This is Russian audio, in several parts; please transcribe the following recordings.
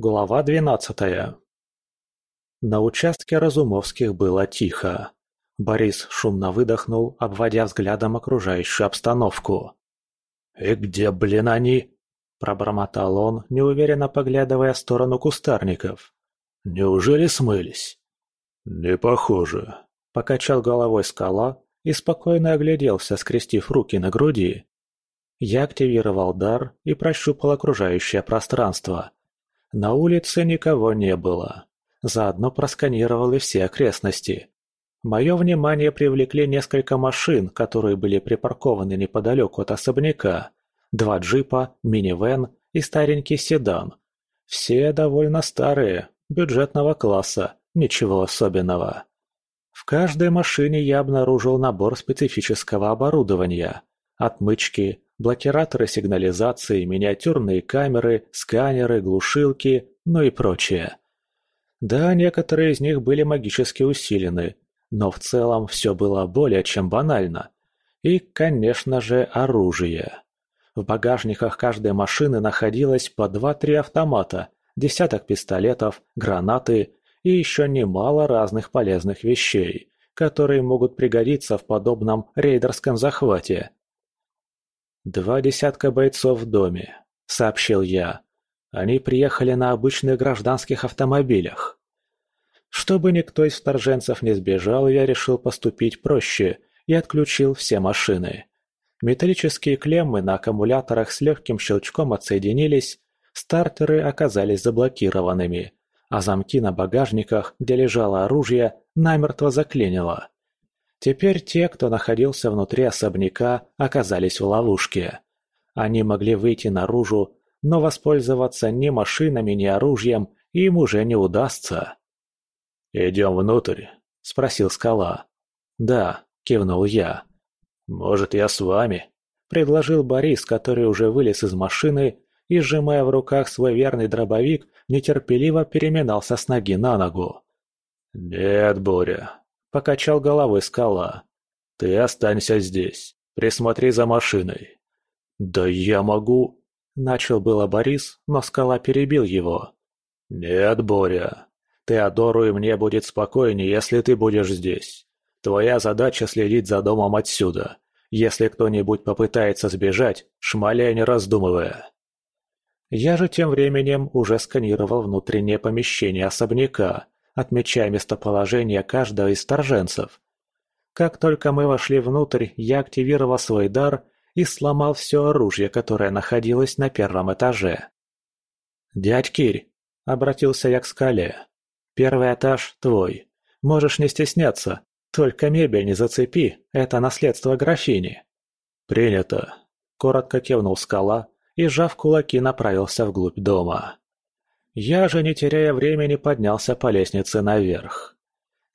Глава двенадцатая. На участке Разумовских было тихо. Борис шумно выдохнул, обводя взглядом окружающую обстановку. «И где, блин, они?» – пробормотал он, неуверенно поглядывая в сторону кустарников. «Неужели смылись?» «Не похоже», – покачал головой скала и спокойно огляделся, скрестив руки на груди. Я активировал дар и прощупал окружающее пространство. На улице никого не было. Заодно просканировал и все окрестности. Мое внимание привлекли несколько машин, которые были припаркованы неподалеку от особняка. Два джипа, минивэн и старенький седан. Все довольно старые, бюджетного класса, ничего особенного. В каждой машине я обнаружил набор специфического оборудования. Отмычки, блокираторы сигнализации, миниатюрные камеры, сканеры, глушилки, ну и прочее. Да, некоторые из них были магически усилены, но в целом все было более чем банально. И, конечно же, оружие. В багажниках каждой машины находилось по 2-3 автомата, десяток пистолетов, гранаты и еще немало разных полезных вещей, которые могут пригодиться в подобном рейдерском захвате. «Два десятка бойцов в доме», — сообщил я. «Они приехали на обычных гражданских автомобилях». Чтобы никто из вторженцев не сбежал, я решил поступить проще и отключил все машины. Металлические клеммы на аккумуляторах с легким щелчком отсоединились, стартеры оказались заблокированными, а замки на багажниках, где лежало оружие, намертво заклинило. Теперь те, кто находился внутри особняка, оказались в ловушке. Они могли выйти наружу, но воспользоваться ни машинами, ни оружием им уже не удастся. «Идем внутрь?» – спросил скала. «Да», – кивнул я. «Может, я с вами?» – предложил Борис, который уже вылез из машины и, сжимая в руках свой верный дробовик, нетерпеливо переминался с ноги на ногу. «Нет, Боря, – покачал головой скала. «Ты останься здесь. Присмотри за машиной». «Да я могу...» – начал было Борис, но скала перебил его. «Нет, Боря. Теодору и мне будет спокойнее, если ты будешь здесь. Твоя задача следить за домом отсюда. Если кто-нибудь попытается сбежать, шмаляй не раздумывая». Я же тем временем уже сканировал внутреннее помещение особняка, отмечая местоположение каждого из торженцев. Как только мы вошли внутрь, я активировал свой дар и сломал все оружие, которое находилось на первом этаже. «Дядь Кирь», — обратился я к скале, — «первый этаж твой. Можешь не стесняться, только мебель не зацепи, это наследство графини». «Принято», — коротко кивнул скала и, сжав кулаки, направился вглубь дома. Я же, не теряя времени, поднялся по лестнице наверх.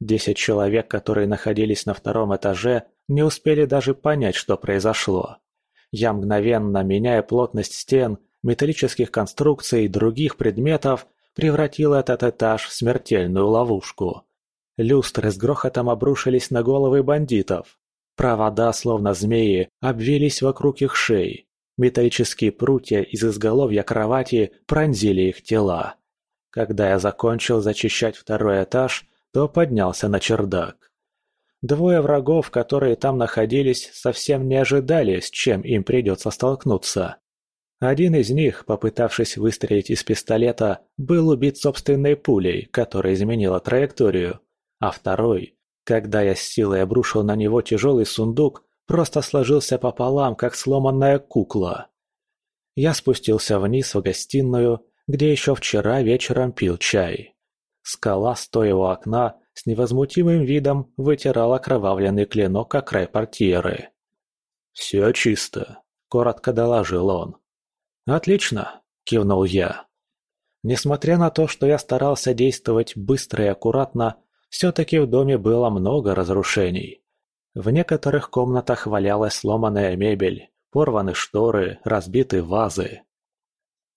Десять человек, которые находились на втором этаже, не успели даже понять, что произошло. Я мгновенно, меняя плотность стен, металлических конструкций и других предметов, превратил этот этаж в смертельную ловушку. Люстры с грохотом обрушились на головы бандитов. Провода, словно змеи, обвились вокруг их шеи. Металлические прутья из изголовья кровати пронзили их тела. Когда я закончил зачищать второй этаж, то поднялся на чердак. Двое врагов, которые там находились, совсем не ожидали, с чем им придется столкнуться. Один из них, попытавшись выстрелить из пистолета, был убит собственной пулей, которая изменила траекторию, а второй, когда я с силой обрушил на него тяжелый сундук, просто сложился пополам, как сломанная кукла. Я спустился вниз в гостиную, где еще вчера вечером пил чай. Скала, стоя у окна, с невозмутимым видом вытирал окровавленный клинок о край портьеры. «Все чисто», — коротко доложил он. «Отлично», — кивнул я. Несмотря на то, что я старался действовать быстро и аккуратно, все-таки в доме было много разрушений. В некоторых комнатах валялась сломанная мебель, порваны шторы, разбиты вазы.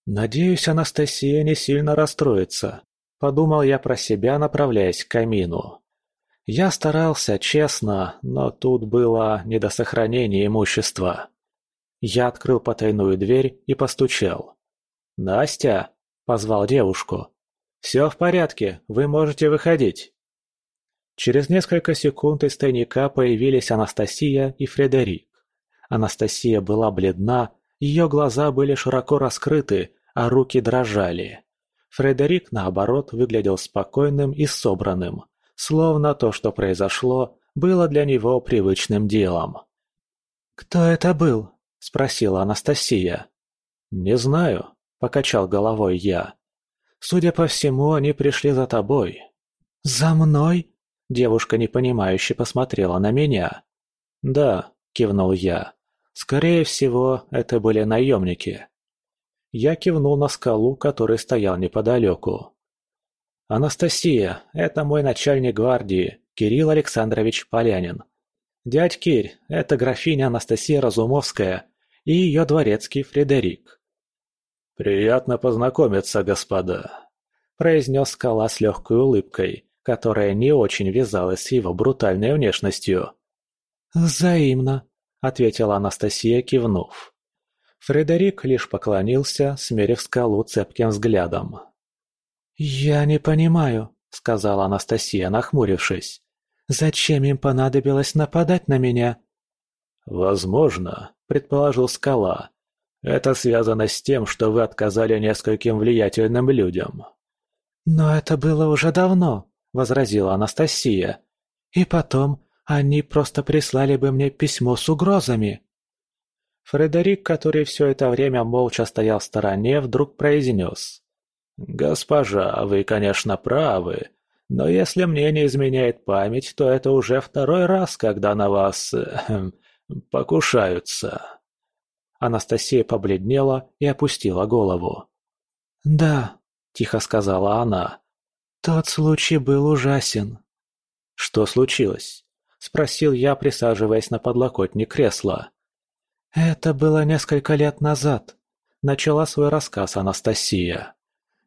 «Надеюсь, Анастасия не сильно расстроится», – подумал я про себя, направляясь к камину. Я старался, честно, но тут было не до сохранения имущества. Я открыл потайную дверь и постучал. «Настя?» позвал девушку. «Все в порядке, вы можете выходить». Через несколько секунд из тайника появились Анастасия и Фредерик. Анастасия была бледна, ее глаза были широко раскрыты, а руки дрожали. Фредерик, наоборот, выглядел спокойным и собранным, словно то, что произошло, было для него привычным делом. «Кто это был?» – спросила Анастасия. «Не знаю», – покачал головой я. «Судя по всему, они пришли за тобой». «За мной?» – девушка непонимающе посмотрела на меня. «Да», – кивнул я. «Скорее всего, это были наемники». Я кивнул на скалу, который стоял неподалеку. «Анастасия, это мой начальник гвардии, Кирилл Александрович Полянин. Дядь Кирь, это графиня Анастасия Разумовская и ее дворецкий Фредерик. «Приятно познакомиться, господа», – произнес скала с легкой улыбкой, которая не очень вязалась с его брутальной внешностью. «Взаимно», – ответила Анастасия, кивнув. Фредерик лишь поклонился, смерив скалу цепким взглядом. «Я не понимаю», – сказала Анастасия, нахмурившись. Зачем им понадобилось нападать на меня? Возможно, предположил Скала. Это связано с тем, что вы отказали нескольким влиятельным людям. Но это было уже давно, возразила Анастасия. И потом, они просто прислали бы мне письмо с угрозами. Фредерик, который все это время молча стоял в стороне, вдруг произнес. «Госпожа, вы, конечно, правы, но если мне не изменяет память, то это уже второй раз, когда на вас... Э, покушаются». Анастасия побледнела и опустила голову. «Да», — тихо сказала она, — «тот случай был ужасен». «Что случилось?» — спросил я, присаживаясь на подлокотник кресла. «Это было несколько лет назад», — начала свой рассказ Анастасия.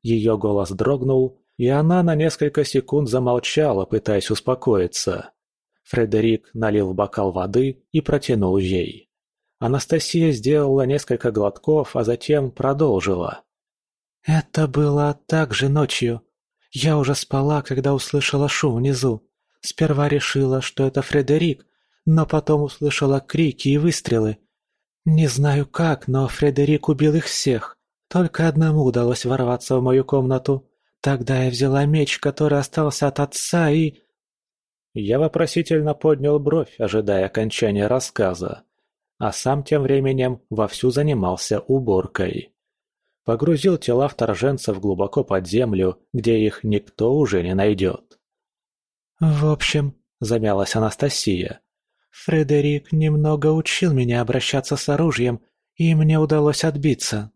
Ее голос дрогнул, и она на несколько секунд замолчала, пытаясь успокоиться. Фредерик налил бокал воды и протянул ей. Анастасия сделала несколько глотков, а затем продолжила. «Это было так же ночью. Я уже спала, когда услышала шум внизу. Сперва решила, что это Фредерик, но потом услышала крики и выстрелы. Не знаю как, но Фредерик убил их всех. Только одному удалось ворваться в мою комнату. Тогда я взяла меч, который остался от отца, и... Я вопросительно поднял бровь, ожидая окончания рассказа, а сам тем временем вовсю занимался уборкой. Погрузил тела вторженцев глубоко под землю, где их никто уже не найдет. «В общем», — замялась Анастасия, — «Фредерик немного учил меня обращаться с оружием, и мне удалось отбиться».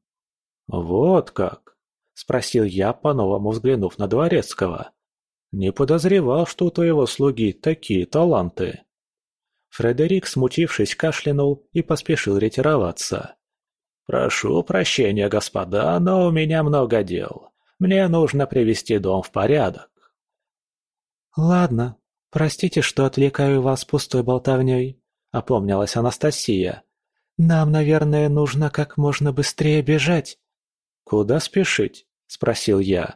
«Вот как!» – спросил я, по-новому взглянув на Дворецкого. «Не подозревал, что у твоего слуги такие таланты». Фредерик, смутившись, кашлянул и поспешил ретироваться. «Прошу прощения, господа, но у меня много дел. Мне нужно привести дом в порядок». «Ладно, простите, что отвлекаю вас пустой болтовней», — опомнилась Анастасия. «Нам, наверное, нужно как можно быстрее бежать». «Куда спешить?» – спросил я.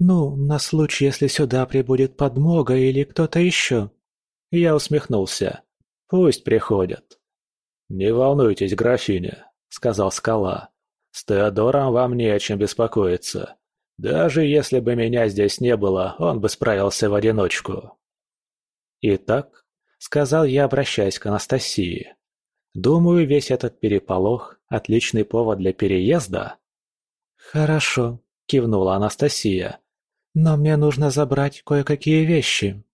«Ну, на случай, если сюда прибудет подмога или кто-то еще». Я усмехнулся. «Пусть приходят». «Не волнуйтесь, графиня», – сказал Скала. «С Теодором вам не о чем беспокоиться. Даже если бы меня здесь не было, он бы справился в одиночку». «Итак», — сказал я, обращаясь к Анастасии, — «думаю, весь этот переполох — отличный повод для переезда». «Хорошо», – кивнула Анастасия. «Но мне нужно забрать кое-какие вещи».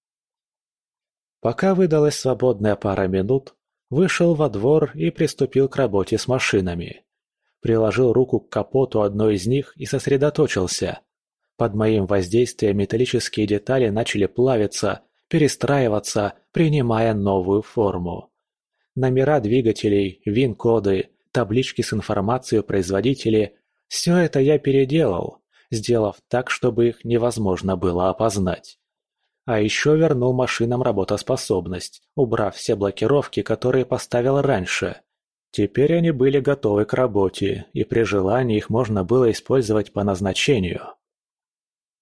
Пока выдалась свободная пара минут, вышел во двор и приступил к работе с машинами. Приложил руку к капоту одной из них и сосредоточился. Под моим воздействием металлические детали начали плавиться, перестраиваться, принимая новую форму. Номера двигателей, ВИН-коды, таблички с информацией о производителе все это я переделал, сделав так, чтобы их невозможно было опознать. А еще вернул машинам работоспособность, убрав все блокировки, которые поставил раньше. Теперь они были готовы к работе, и при желании их можно было использовать по назначению.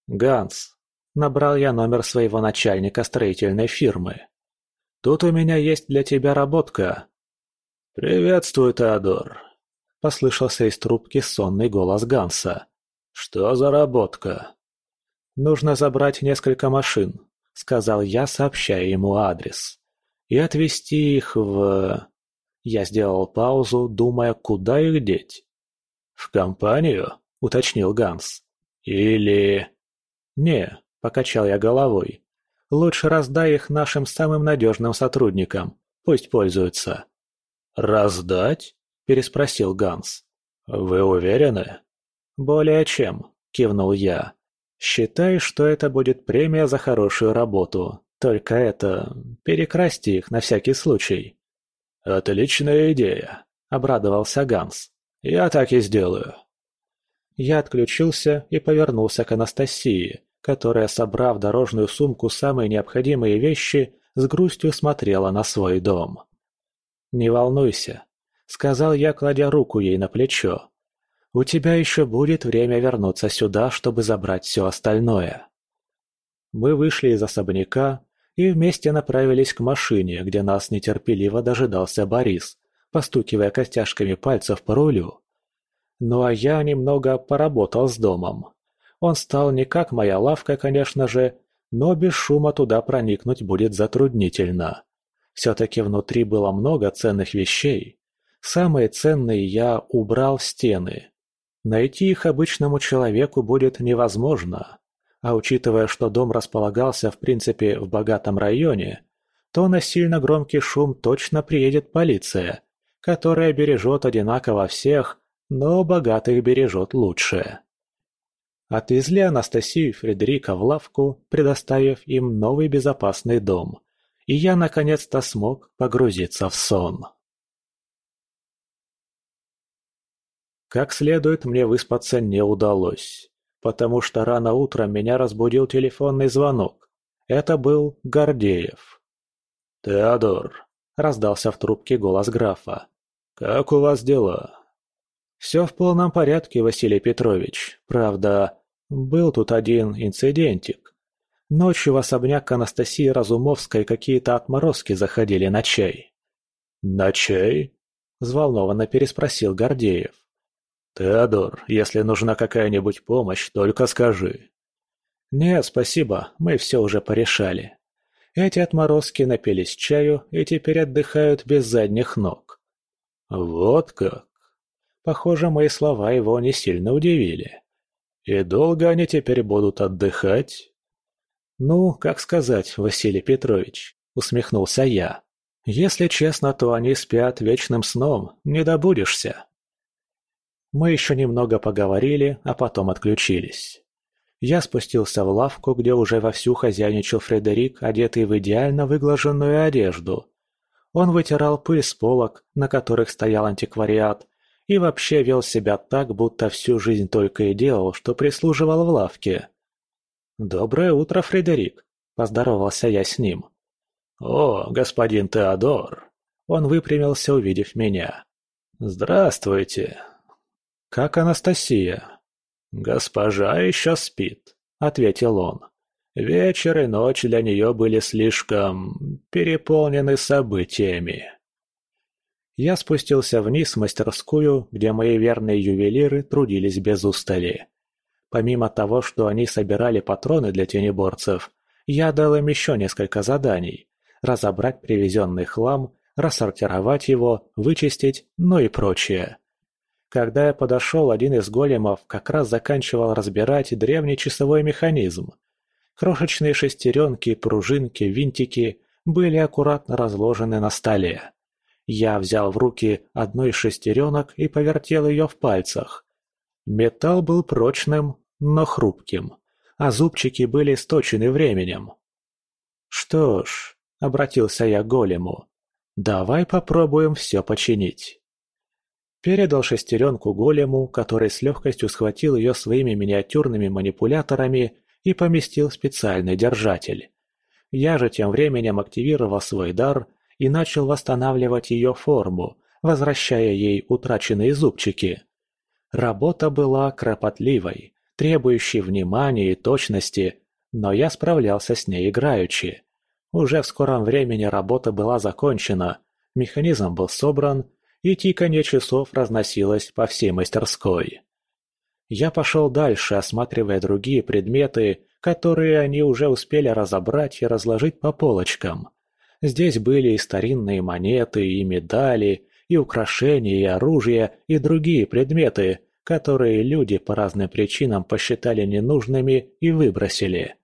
«Ганс», — набрал я номер своего начальника строительной фирмы. «Тут у меня есть для тебя работка». «Приветствую, Теодор», — послышался из трубки сонный голос Ганса. «Что за работка?» «Нужно забрать несколько машин», — сказал я, сообщая ему адрес. «И отвезти их в...» Я сделал паузу, думая, куда их деть. «В компанию?» — уточнил Ганс. «Или...» «Не», — покачал я головой. «Лучше раздай их нашим самым надежным сотрудникам. Пусть пользуются». «Раздать?» — переспросил Ганс. «Вы уверены?» «Более чем», — кивнул я. «Считай, что это будет премия за хорошую работу. Только это... перекрасьте их на всякий случай». «Отличная идея», — обрадовался Ганс. «Я так и сделаю». Я отключился и повернулся к Анастасии, которая, собрав дорожную сумку самые необходимые вещи, с грустью смотрела на свой дом. «Не волнуйся», — сказал я, кладя руку ей на плечо. «У тебя еще будет время вернуться сюда, чтобы забрать все остальное». Мы вышли из особняка и вместе направились к машине, где нас нетерпеливо дожидался Борис, постукивая костяшками пальцев по рулю. Ну а я немного поработал с домом. Он стал не как моя лавка, конечно же, но без шума туда проникнуть будет затруднительно. Все-таки внутри было много ценных вещей. Самые ценные я убрал в стены. Найти их обычному человеку будет невозможно. А учитывая, что дом располагался в принципе в богатом районе, то на сильно громкий шум точно приедет полиция, которая бережет одинаково всех, но богатых бережет лучше. Отвезли Анастасию и Фредерика в лавку, предоставив им новый безопасный дом, и я наконец-то смог погрузиться в сон. Как следует мне выспаться не удалось, потому что рано утром меня разбудил телефонный звонок. Это был Гордеев. «Теодор», — раздался в трубке голос графа, — «как у вас дела?» «Все в полном порядке, Василий Петрович. Правда, был тут один инцидентик. Ночью в особняк Анастасии Разумовской какие-то отморозки заходили на чай». «На чай?» – взволнованно переспросил Гордеев. «Теодор, если нужна какая-нибудь помощь, только скажи». «Нет, спасибо, мы все уже порешали. Эти отморозки напились чаю и теперь отдыхают без задних ног». «Вот как?» Похоже, мои слова его не сильно удивили. И долго они теперь будут отдыхать? Ну, как сказать, Василий Петрович, усмехнулся я. Если честно, то они спят вечным сном, не добудешься. Мы еще немного поговорили, а потом отключились. Я спустился в лавку, где уже вовсю хозяйничал Фредерик, одетый в идеально выглаженную одежду. Он вытирал пыль с полок, на которых стоял антиквариат, и вообще вел себя так, будто всю жизнь только и делал, что прислуживал в лавке. «Доброе утро, Фредерик!» – поздоровался я с ним. «О, господин Теодор!» Он выпрямился, увидев меня. «Здравствуйте!» «Как Анастасия?» «Госпожа еще спит», — ответил он. «Вечер и ночь для нее были слишком переполнены событиями». Я спустился вниз в мастерскую, где мои верные ювелиры трудились без устали. Помимо того, что они собирали патроны для тенеборцев, я дал им еще несколько заданий – разобрать привезенный хлам, рассортировать его, вычистить, ну и прочее. Когда я подошел, один из големов как раз заканчивал разбирать древний часовой механизм. Крошечные шестеренки, пружинки, винтики были аккуратно разложены на столе. Я взял в руки одну из шестеренок и повертел ее в пальцах. Металл был прочным, но хрупким, а зубчики были сточены временем. «Что ж», — обратился я к голему, — «давай попробуем все починить». Передал шестеренку голему, который с легкостью схватил ее своими миниатюрными манипуляторами и поместил в специальный держатель. Я же тем временем активировал свой дар и начал восстанавливать ее форму, возвращая ей утраченные зубчики. Работа была кропотливой, требующей внимания и точности, но я справлялся с ней играючи. Уже в скором времени работа была закончена, механизм был собран, и тиканье часов разносилось по всей мастерской. Я пошел дальше, осматривая другие предметы, которые они уже успели разобрать и разложить по полочкам. Здесь были и старинные монеты, и медали, и украшения, и оружие, и другие предметы, которые люди по разным причинам посчитали ненужными и выбросили.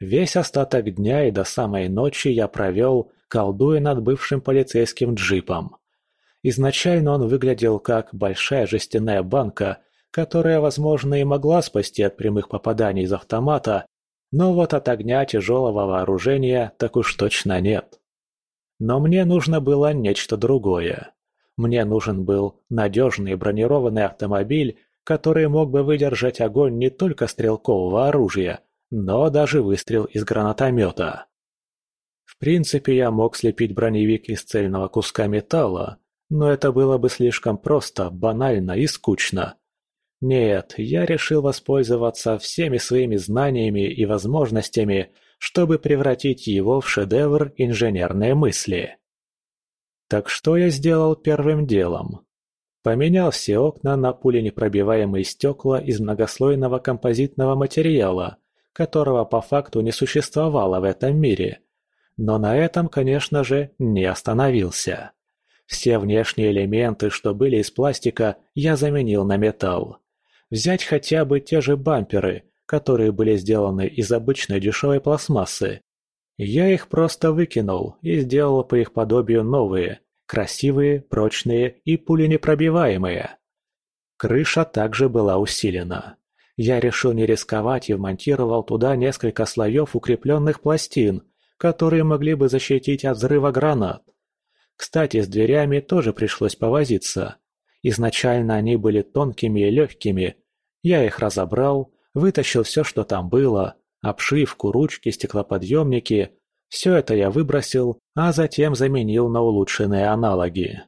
Весь остаток дня и до самой ночи я провел, колдуя над бывшим полицейским джипом. Изначально он выглядел как большая жестяная банка, которая, возможно, и могла спасти от прямых попаданий из автомата, но вот от огня тяжелого вооружения так уж точно нет. Но мне нужно было нечто другое. Мне нужен был надежный бронированный автомобиль, который мог бы выдержать огонь не только стрелкового оружия, но даже выстрел из гранатомета. В принципе, я мог слепить броневик из цельного куска металла, но это было бы слишком просто, банально и скучно. Нет, я решил воспользоваться всеми своими знаниями и возможностями, чтобы превратить его в шедевр инженерной мысли. Так что я сделал первым делом? Поменял все окна на пуленепробиваемые стекла из многослойного композитного материала, которого по факту не существовало в этом мире. Но на этом, конечно же, не остановился. Все внешние элементы, что были из пластика, я заменил на металл. Взять хотя бы те же бамперы, которые были сделаны из обычной дешевой пластмассы, я их просто выкинул и сделал по их подобию новые, красивые, прочные и пуленепробиваемые. Крыша также была усилена. Я решил не рисковать и вмонтировал туда несколько слоев укрепленных пластин, которые могли бы защитить от взрыва гранат. Кстати, с дверями тоже пришлось повозиться. Изначально они были тонкими и легкими. Я их разобрал, вытащил все, что там было, обшивку, ручки, стеклоподъемники. Все это я выбросил, а затем заменил на улучшенные аналоги.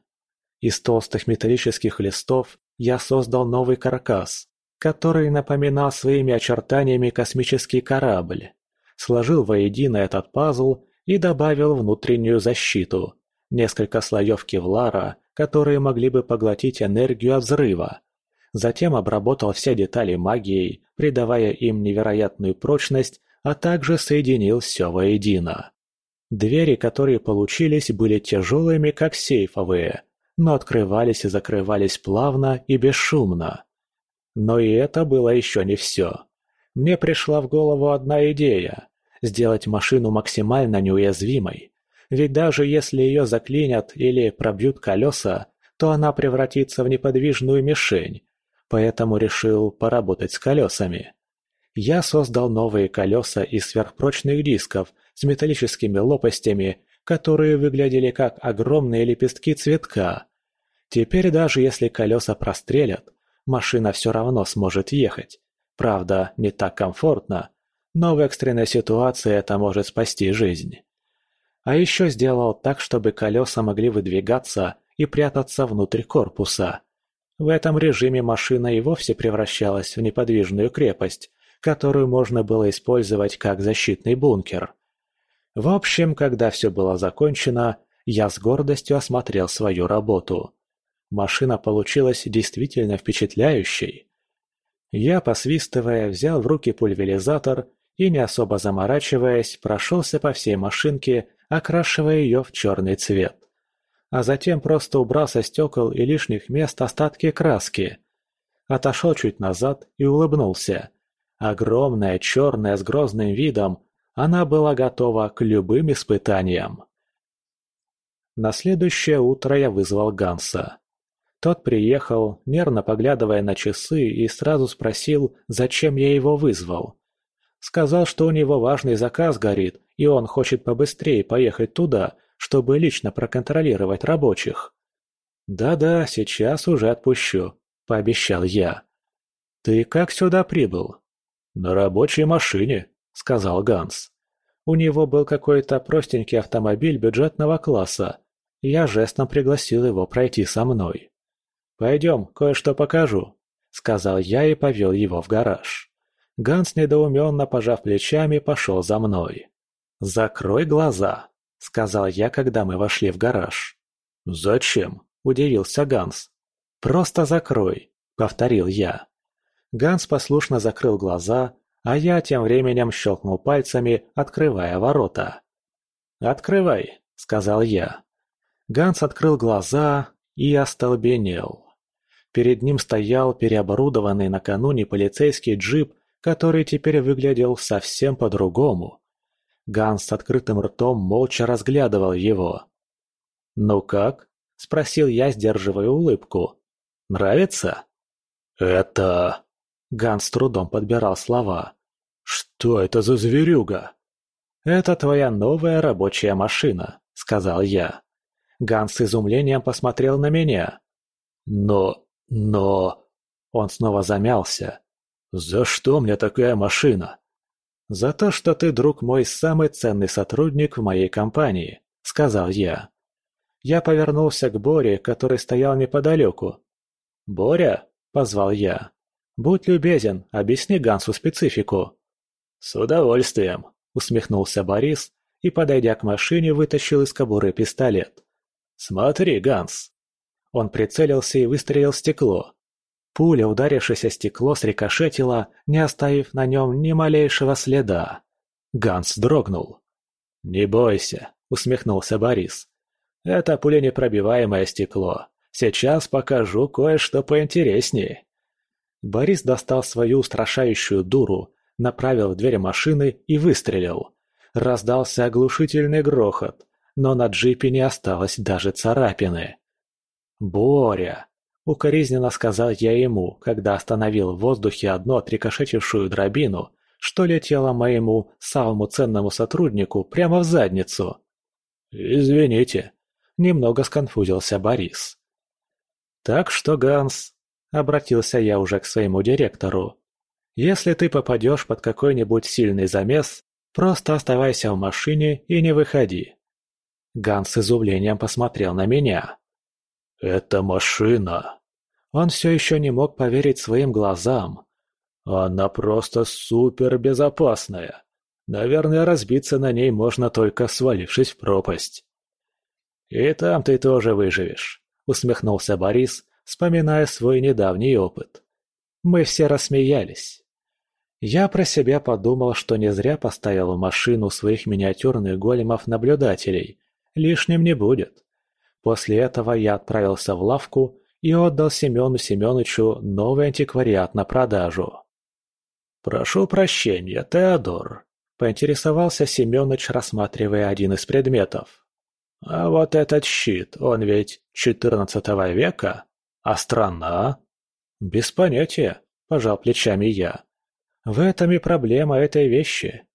Из толстых металлических листов я создал новый каркас, который напоминал своими очертаниями космический корабль. Сложил воедино этот пазл и добавил внутреннюю защиту, несколько слоев кевлара, которые могли бы поглотить энергию от взрыва, Затем обработал все детали магией, придавая им невероятную прочность, а также соединил все воедино. Двери, которые получились, были тяжелыми, как сейфовые, но открывались и закрывались плавно и бесшумно. Но и это было еще не все. Мне пришла в голову одна идея – сделать машину максимально неуязвимой. Ведь даже если ее заклинят или пробьют колеса, то она превратится в неподвижную мишень, поэтому решил поработать с колесами. Я создал новые колеса из сверхпрочных дисков с металлическими лопастями, которые выглядели как огромные лепестки цветка. Теперь даже если колеса прострелят, машина все равно сможет ехать. Правда, не так комфортно, но в экстренной ситуации это может спасти жизнь. А еще сделал так, чтобы колеса могли выдвигаться и прятаться внутрь корпуса. В этом режиме машина и вовсе превращалась в неподвижную крепость, которую можно было использовать как защитный бункер. В общем, когда все было закончено, я с гордостью осмотрел свою работу. Машина получилась действительно впечатляющей. Я, посвистывая, взял в руки пульверизатор и, не особо заморачиваясь, прошелся по всей машинке, окрашивая ее в черный цвет а затем просто убрал со стекол и лишних мест остатки краски. Отошел чуть назад и улыбнулся. Огромная, черная, с грозным видом, она была готова к любым испытаниям. На следующее утро я вызвал Ганса. Тот приехал, нервно поглядывая на часы, и сразу спросил, зачем я его вызвал. Сказал, что у него важный заказ горит, и он хочет побыстрее поехать туда, чтобы лично проконтролировать рабочих. «Да-да, сейчас уже отпущу», — пообещал я. «Ты как сюда прибыл?» «На рабочей машине», — сказал Ганс. У него был какой-то простенький автомобиль бюджетного класса. Я жестом пригласил его пройти со мной. «Пойдем, кое-что покажу», — сказал я и повел его в гараж. Ганс, недоуменно пожав плечами, пошел за мной. «Закрой глаза», — сказал я, когда мы вошли в гараж. «Зачем?» – удивился Ганс. «Просто закрой», – повторил я. Ганс послушно закрыл глаза, а я тем временем щелкнул пальцами, открывая ворота. «Открывай», – сказал я. Ганс открыл глаза и остолбенел. Перед ним стоял переоборудованный накануне полицейский джип, который теперь выглядел совсем по-другому. Ганс с открытым ртом молча разглядывал его. «Ну как?» – спросил я, сдерживая улыбку. «Нравится?» «Это...» Ганс с трудом подбирал слова. «Что это за зверюга?» «Это твоя новая рабочая машина», – сказал я. Ганс с изумлением посмотрел на меня. «Но... но...» Он снова замялся. «За что мне такая машина?» «За то, что ты, друг мой, самый ценный сотрудник в моей компании», — сказал я. Я повернулся к Боре, который стоял неподалеку. «Боря?» – позвал я. «Будь любезен, объясни Гансу специфику». «С удовольствием», – усмехнулся Борис и, подойдя к машине, вытащил из кобуры пистолет. «Смотри, Ганс!» Он прицелился и выстрелил в стекло. Пуля, ударившись о стекло, срикошетила, не оставив на нем ни малейшего следа. Ганс дрогнул. «Не бойся», — усмехнулся Борис. Это пуленепробиваемое стекло. Сейчас покажу кое-что поинтереснее. Борис достал свою устрашающую дуру, направил в дверь машины и выстрелил. Раздался оглушительный грохот, но на джипе не осталось даже царапины. «Боря!» — укоризненно сказал я ему, когда остановил в воздухе одну отрикошетившую дробину, что летело моему самому ценному сотруднику прямо в задницу. «Извините», Немного сконфузился Борис. «Так что, Ганс», — обратился я уже к своему директору, «если ты попадешь под какой-нибудь сильный замес, просто оставайся в машине и не выходи». Ганс с изумлением посмотрел на меня. «Это машина!» Он все еще не мог поверить своим глазам. «Она просто супербезопасная. Наверное, разбиться на ней можно только свалившись в пропасть». «И там ты тоже выживешь», — усмехнулся Борис, вспоминая свой недавний опыт. Мы все рассмеялись. Я про себя подумал, что не зря поставил в машину своих миниатюрных големов-наблюдателей. Лишним не будет. После этого я отправился в лавку и отдал Семену Семеновичу новый антиквариат на продажу. «Прошу прощения, Теодор», — поинтересовался Семенович, рассматривая один из предметов. А вот этот щит, он ведь четырнадцатого века? А страна? Без понятия, пожал плечами я. В этом и проблема этой вещи.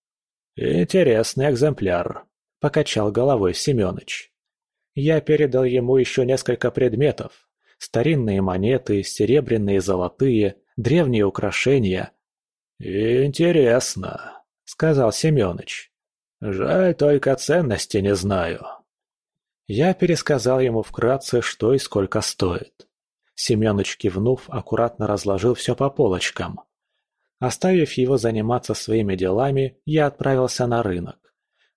Интересный экземпляр, покачал головой Семёныч. Я передал ему еще несколько предметов. Старинные монеты, серебряные, золотые, древние украшения. «Интересно», — сказал Семёныч. «Жаль, только ценности не знаю». Я пересказал ему вкратце, что и сколько стоит. Семёныч кивнув, аккуратно разложил все по полочкам. Оставив его заниматься своими делами, я отправился на рынок.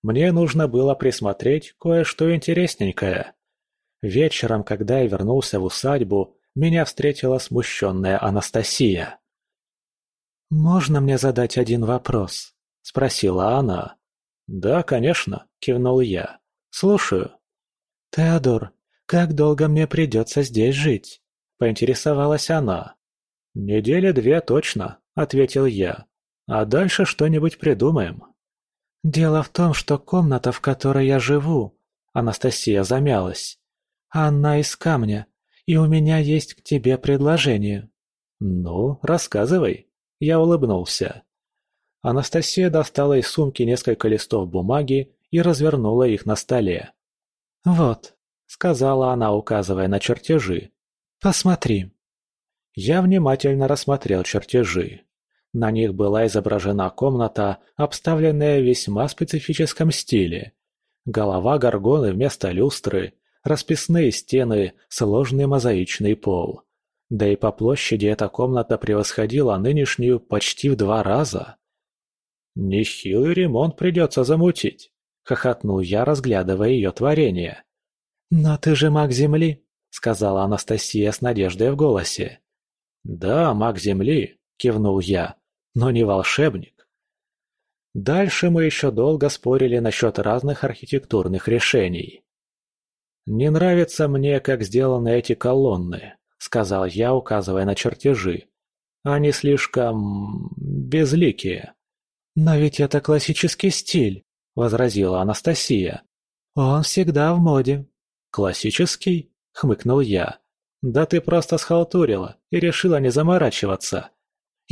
Мне нужно было присмотреть кое-что интересненькое. Вечером, когда я вернулся в усадьбу, меня встретила смущенная Анастасия. «Можно мне задать один вопрос?» – спросила она. «Да, конечно», – кивнул я. «Слушаю». «Теодор, как долго мне придется здесь жить?» – поинтересовалась она. «Недели две точно», – ответил я. «А дальше что-нибудь придумаем». «Дело в том, что комната, в которой я живу...» Анастасия замялась. «Она из камня, и у меня есть к тебе предложение». «Ну, рассказывай», – я улыбнулся. Анастасия достала из сумки несколько листов бумаги и развернула их на столе. «Вот», — сказала она, указывая на чертежи. «Посмотри». Я внимательно рассмотрел чертежи. На них была изображена комната, обставленная в весьма специфическом стиле. Голова горгоны вместо люстры, расписные стены, сложный мозаичный пол. Да и по площади эта комната превосходила нынешнюю почти в два раза. «Нехилый ремонт придется замутить», — хохотнул я, разглядывая ее творение. «Но ты же маг Земли», — сказала Анастасия с надеждой в голосе. «Да, маг Земли», — кивнул я, — «но не волшебник». Дальше мы еще долго спорили насчет разных архитектурных решений. «Не нравится мне, как сделаны эти колонны», — сказал я, указывая на чертежи. «Они слишком... безликие». «Но ведь это классический стиль», — возразила Анастасия. «Он всегда в моде». «Классический?» — хмыкнул я. «Да ты просто схалтурила и решила не заморачиваться».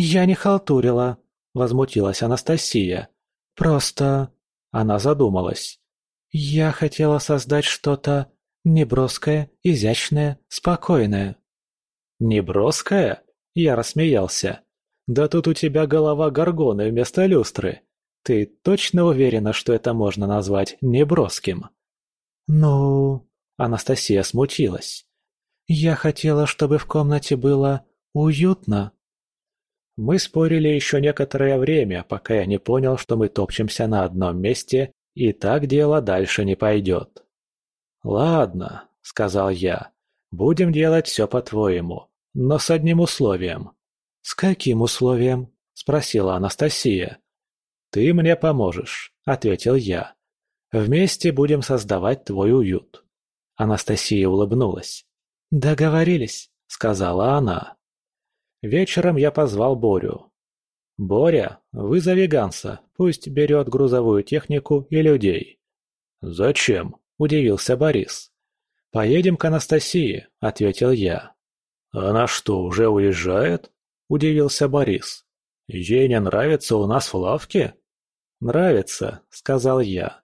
«Я не халтурила», — возмутилась Анастасия. «Просто...» — она задумалась. «Я хотела создать что-то неброское, изящное, спокойное». «Неброское?» — я рассмеялся. «Да тут у тебя голова горгоны вместо люстры. Ты точно уверена, что это можно назвать неброским?» «Ну...» Анастасия смутилась. «Я хотела, чтобы в комнате было уютно». Мы спорили еще некоторое время, пока я не понял, что мы топчемся на одном месте, и так дело дальше не пойдет. «Ладно», — сказал я, — «будем делать все по-твоему, но с одним условием». «С каким условием?» — спросила Анастасия. «Ты мне поможешь», — ответил я. «Вместе будем создавать твой уют». Анастасия улыбнулась. «Договорились», — сказала она. Вечером я позвал Борю. «Боря, вызови Ганса, пусть берет грузовую технику и людей». «Зачем?» – удивился Борис. «Поедем к Анастасии», – ответил я. «Она что, уже уезжает?» – удивился Борис. «Ей не нравится у нас в лавке?» «Нравится», – сказал я.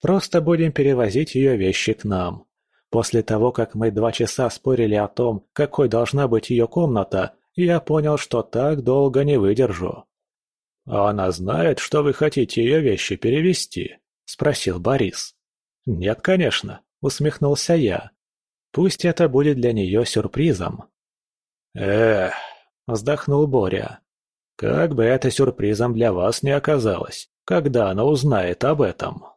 «Просто будем перевозить ее вещи к нам. После того, как мы два часа спорили о том, какой должна быть ее комната, я понял, что так долго не выдержу. «А она знает, что вы хотите ее вещи перевести?» – спросил Борис. «Нет, конечно», – усмехнулся я. «Пусть это будет для нее сюрпризом». «Эх», – вздохнул Боря. «Как бы это сюрпризом для вас не оказалось, когда она узнает об этом».